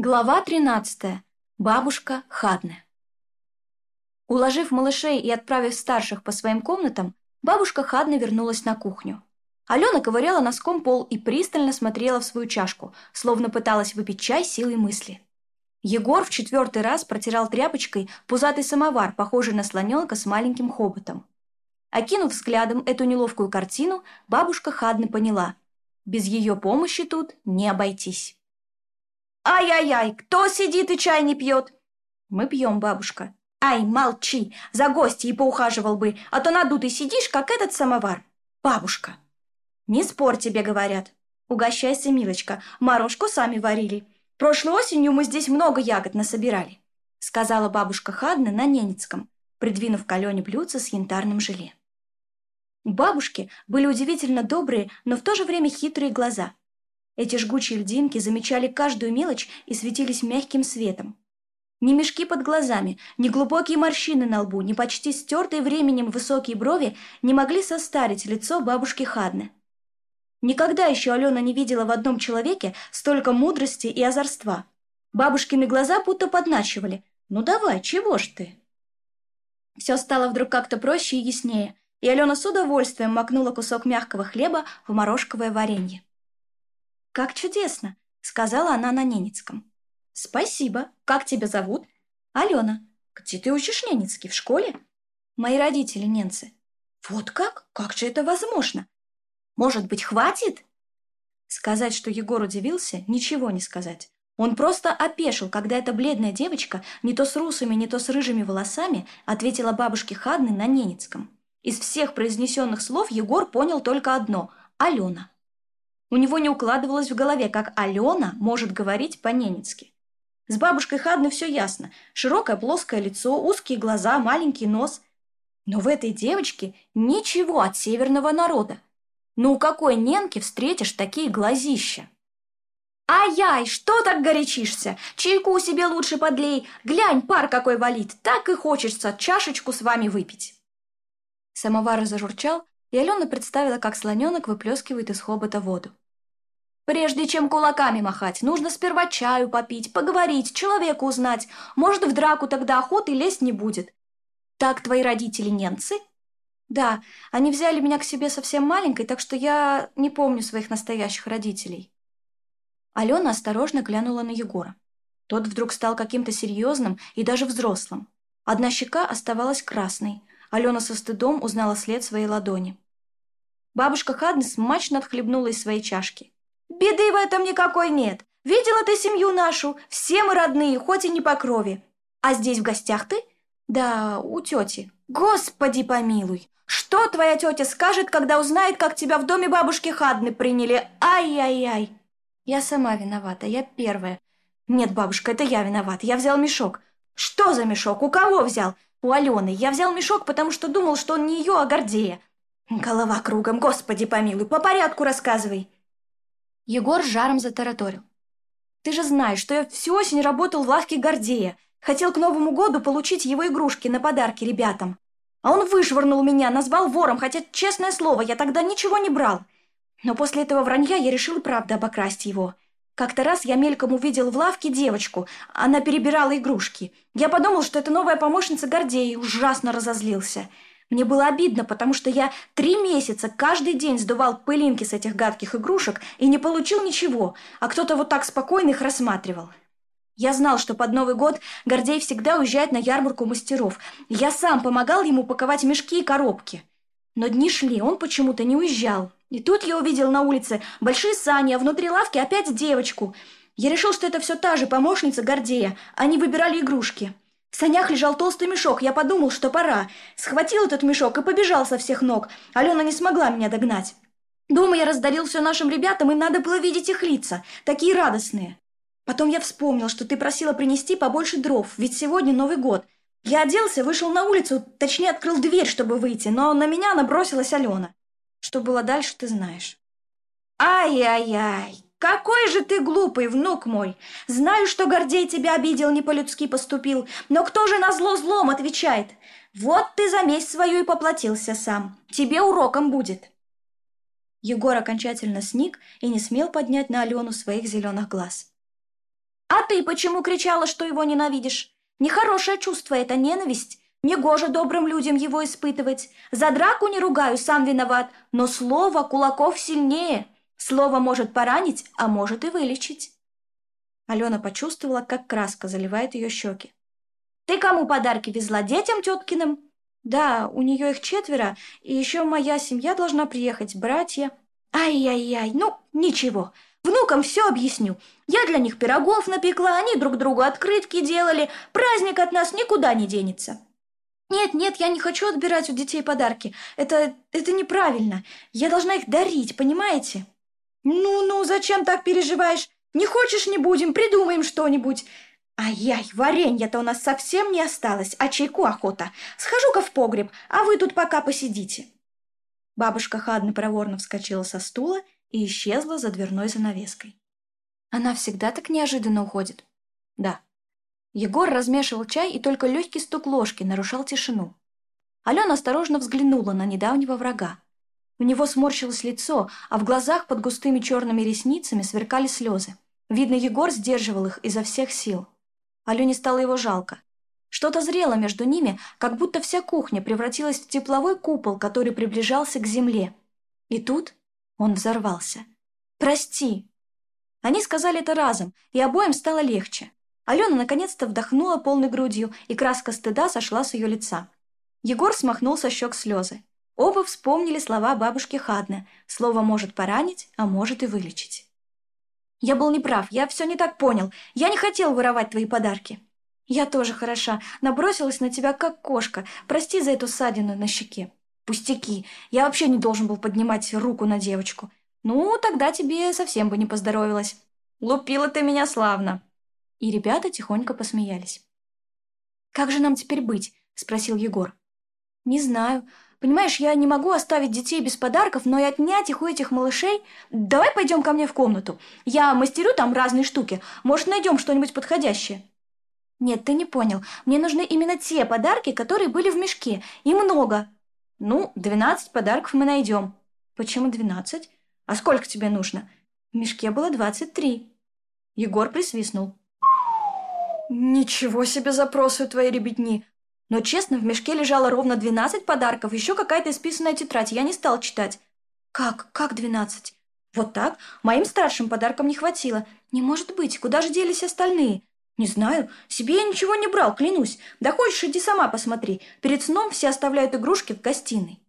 Глава 13. Бабушка Хадне. Уложив малышей и отправив старших по своим комнатам, бабушка Хадна вернулась на кухню. Алена ковыряла носком пол и пристально смотрела в свою чашку, словно пыталась выпить чай силой мысли. Егор в четвертый раз протирал тряпочкой пузатый самовар, похожий на слоненка с маленьким хоботом. Окинув взглядом эту неловкую картину, бабушка Хадны поняла – без ее помощи тут не обойтись. Ай, ай, ай! кто сидит и чай не пьет? Мы пьем, бабушка. Ай, молчи, за гостей поухаживал бы, а то надутый сидишь, как этот самовар. Бабушка. Не спорь тебе, говорят. Угощайся, милочка, морожку сами варили. Прошлой осенью мы здесь много ягод насобирали, сказала бабушка Хадна на ненецком, придвинув к Алене блюдце с янтарным желе. У бабушки были удивительно добрые, но в то же время хитрые глаза – эти жгучие льдинки замечали каждую мелочь и светились мягким светом. Ни мешки под глазами, ни глубокие морщины на лбу, ни почти стертые временем высокие брови не могли состарить лицо бабушки Хадны. Никогда еще Алена не видела в одном человеке столько мудрости и озорства. Бабушкины глаза будто подначивали. «Ну давай, чего ж ты?» Все стало вдруг как-то проще и яснее, и Алена с удовольствием макнула кусок мягкого хлеба в морожковое варенье как чудесно!» — сказала она на ненецком. «Спасибо. Как тебя зовут?» «Алена. Где ты учишь ненецкий? В школе?» «Мои родители немцы». «Вот как? Как же это возможно?» «Может быть, хватит?» Сказать, что Егор удивился, ничего не сказать. Он просто опешил, когда эта бледная девочка, не то с русыми, не то с рыжими волосами, ответила бабушке Хадны на ненецком. Из всех произнесенных слов Егор понял только одно – Алена. У него не укладывалось в голове, как Алена может говорить по-ненецки. С бабушкой Хадны все ясно. Широкое плоское лицо, узкие глаза, маленький нос. Но в этой девочке ничего от северного народа. Ну у какой ненки встретишь такие глазища? «Ай-яй, что так горячишься? Чайку себе лучше подлей, глянь, пар какой валит, так и хочется чашечку с вами выпить». Самовар зажурчал, и Алена представила, как слоненок выплескивает из хобота воду. Прежде чем кулаками махать, нужно сперва чаю попить, поговорить, человека узнать. Может, в драку тогда охоты лезть не будет. Так твои родители немцы? Да, они взяли меня к себе совсем маленькой, так что я не помню своих настоящих родителей. Алена осторожно глянула на Егора. Тот вдруг стал каким-то серьезным и даже взрослым. Одна щека оставалась красной. Алена со стыдом узнала след своей ладони. Бабушка Хаднес смачно отхлебнула из своей чашки. Беды в этом никакой нет. Видела ты семью нашу, все мы родные, хоть и не по крови. А здесь в гостях ты? Да, у тети. Господи помилуй, что твоя тетя скажет, когда узнает, как тебя в доме бабушки Хадны приняли? Ай-яй-яй. Я сама виновата, я первая. Нет, бабушка, это я виновата, я взял мешок. Что за мешок? У кого взял? У Алены. Я взял мешок, потому что думал, что он не ее, а Гордея. Голова кругом, господи помилуй, по порядку рассказывай. Егор жаром затараторил. «Ты же знаешь, что я всю осень работал в лавке Гордея. Хотел к Новому году получить его игрушки на подарки ребятам. А он вышвырнул меня, назвал вором, хотя, честное слово, я тогда ничего не брал. Но после этого вранья я решил правда обокрасть его. Как-то раз я мельком увидел в лавке девочку. Она перебирала игрушки. Я подумал, что это новая помощница Гордея ужасно разозлился». Мне было обидно, потому что я три месяца каждый день сдувал пылинки с этих гадких игрушек и не получил ничего, а кто-то вот так спокойно их рассматривал. Я знал, что под Новый год Гордей всегда уезжает на ярмарку мастеров. Я сам помогал ему паковать мешки и коробки. Но дни шли, он почему-то не уезжал. И тут я увидел на улице большие сани, а внутри лавки опять девочку. Я решил, что это все та же помощница Гордея. Они выбирали игрушки. В санях лежал толстый мешок, я подумал, что пора. Схватил этот мешок и побежал со всех ног. Алена не смогла меня догнать. Дома я раздарил все нашим ребятам, и надо было видеть их лица, такие радостные. Потом я вспомнил, что ты просила принести побольше дров, ведь сегодня Новый год. Я оделся, вышел на улицу, точнее открыл дверь, чтобы выйти, но на меня набросилась Алена. Что было дальше, ты знаешь. Ай-яй-яй, какой же ты глупый, внук мой! Знаю, что Гордей тебя обидел, не по-людски поступил, но кто же на зло злом отвечает? Вот ты за месть свою и поплатился сам. Тебе уроком будет. Егор окончательно сник и не смел поднять на Алену своих зеленых глаз. «А ты почему кричала, что его ненавидишь? Нехорошее чувство это ненависть. Негоже добрым людям его испытывать. За драку не ругаю, сам виноват, но слово кулаков сильнее. Слово может поранить, а может и вылечить. Алена почувствовала, как краска заливает ее щеки. «Ты кому подарки везла? Детям теткиным?» «Да, у нее их четверо, и еще моя семья должна приехать, братья». «Ай-яй-яй, ну, ничего, внукам все объясню. Я для них пирогов напекла, они друг другу открытки делали, праздник от нас никуда не денется». «Нет, нет, я не хочу отбирать у детей подарки. Это... это неправильно. Я должна их дарить, понимаете?» Ну, ну, зачем так переживаешь? Не хочешь, не будем, придумаем что-нибудь. Ай-яй, варенья-то у нас совсем не осталось, а чайку охота. Схожу-ка в погреб, а вы тут пока посидите. Бабушка Хадна проворно вскочила со стула и исчезла за дверной занавеской. Она всегда так неожиданно уходит. Да. Егор размешивал чай, и только легкий стук ложки нарушал тишину. Алена осторожно взглянула на недавнего врага, у него сморщилось лицо, а в глазах под густыми черными ресницами сверкали слезы. Видно, Егор сдерживал их изо всех сил. Алене стало его жалко. Что-то зрело между ними, как будто вся кухня превратилась в тепловой купол, который приближался к земле. И тут он взорвался. «Прости!» Они сказали это разом, и обоим стало легче. Алена наконец-то вдохнула полной грудью, и краска стыда сошла с ее лица. Егор смахнул со щек слезы. Оба вспомнили слова бабушки Хадны: Слово может поранить, а может и вылечить. «Я был неправ, я все не так понял. Я не хотел воровать твои подарки». «Я тоже хороша. Набросилась на тебя, как кошка. Прости за эту ссадину на щеке». «Пустяки. Я вообще не должен был поднимать руку на девочку». «Ну, тогда тебе совсем бы не поздоровилось». «Лупила ты меня славно». И ребята тихонько посмеялись. «Как же нам теперь быть?» – спросил Егор. «Не знаю. Понимаешь, я не могу оставить детей без подарков, но и отнять их у этих малышей. Давай пойдем ко мне в комнату. Я мастерю там разные штуки. Может, найдем что-нибудь подходящее. Нет, ты не понял. Мне нужны именно те подарки, которые были в мешке. И много. Ну, 12 подарков мы найдем. Почему 12? А сколько тебе нужно? В мешке было 23. Егор присвистнул. Ничего себе запросы у твоей ребятни. Но честно, в мешке лежало ровно 12 подарков, еще какая-то списанная тетрадь, я не стал читать. Как? Как 12? Вот так? Моим старшим подаркам не хватило. Не может быть, куда же делись остальные? Не знаю, себе я ничего не брал, клянусь. Да хочешь, иди сама посмотри. Перед сном все оставляют игрушки в гостиной.